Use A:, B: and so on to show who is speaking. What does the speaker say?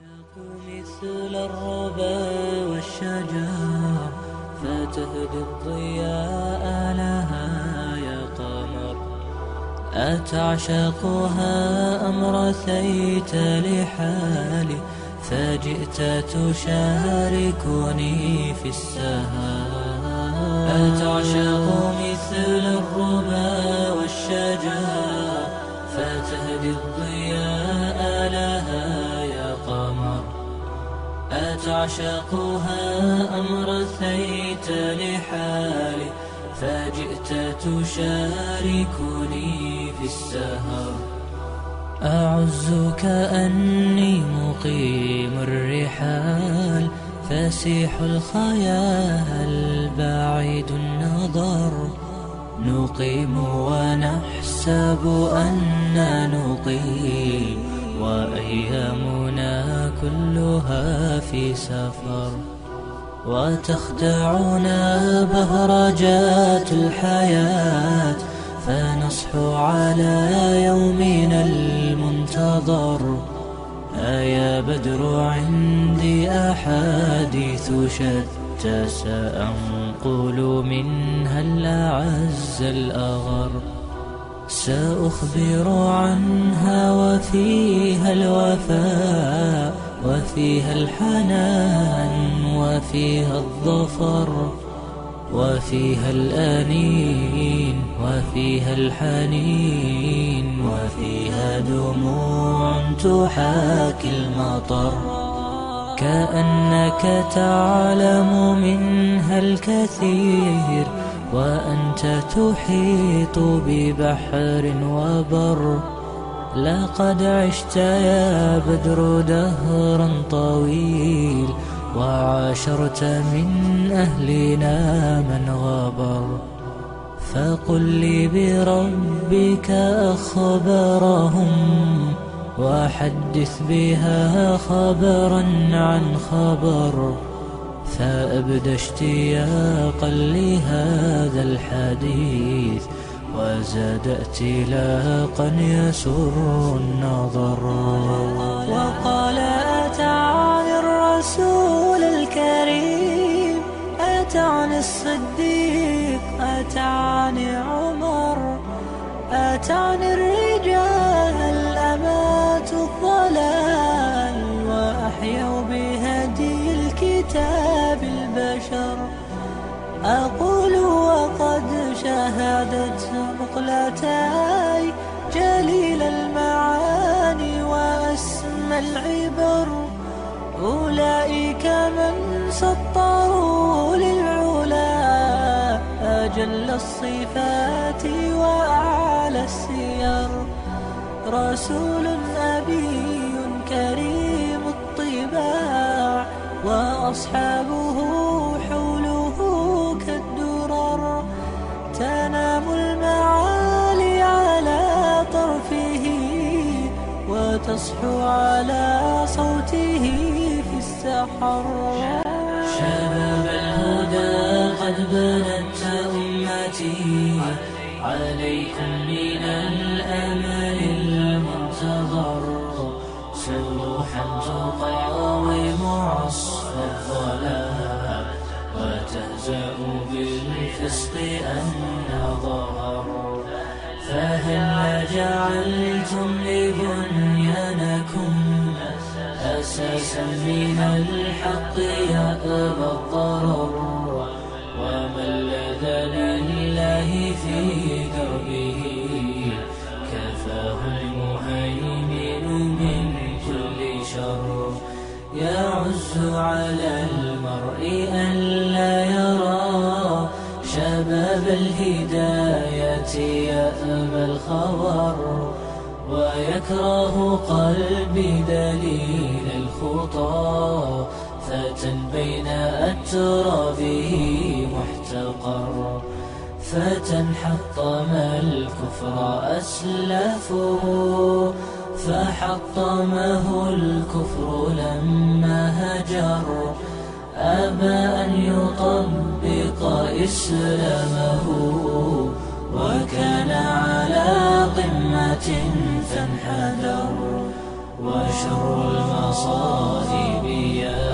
A: مثل الربا والشجر فتهدي الضياء لها يا قمر. أتعشقها أم رثيت لحالي فجئت تشاركني في السهر أتعشق مثل الربا والشجر فتهدي الضياء أتعشقها أم رثيت لحالي فجئت تشاركني في السهر. أعز كأني مقيم الرحال فسيح الخيال بعيد النظر. نقيم ونحسب أننا نقيم وأيامنا كلها في سفر وتخدعنا بهرجات الحياة فنصحو على يومنا المنتظر. أيا بدر عندي أحاديث شتى سأنقل منها الأعز الأغر. سأخبر عنها وفيها الوفاء. وفيها الحنان وفيها الظفر وفيها الأنين وفيها الحنين وفيها دموع تحاكي المطر. كأنك تعلم منها الكثير وأنت تحيط ببحر وبر. لقد عشت يا بدر دهرا طويل وعاشرت من أهلنا من غبر فقل لي بربك أخبرهم وحدث بها خبرا عن خبر. فأبدى اشتياقا لهذا الحديث وزاد ائتلاقا يسر النظر. وقال أتعني الرسول الكريم أتعني الصديق أتعني عمر أتعني الرجال الأمات الضلال وأحيوا بهدي الكتاب البشر. أقول مقلتاي جليل المعاني وأسمى العبر. أولئك من سطروا للعلا أجل الصفات وأعلى السير. رسول أبي كريم الطباع وأصحابه شباب الهدى قد بنت أمتي عليكم من الأمل المنتظر سلوحا تقاوم عصف الظلام وتهزأ بالفسق أن ظهر فهل جعلتم أساسا من الحق يا أبا الضرر. وما الذي لله في دربه؟ كفاه المهيمن من كل شر. يعز على المرء ألا يرى شباب الهداية يأبى الخبر ويكره قلبي دليل الخطى فتى بين أترابه محتقر. فتى حطم الكفر أسلفه فحطمه الكفر لما هجر. أبى أن يطبق إسلامه حذر وشر المصائب يا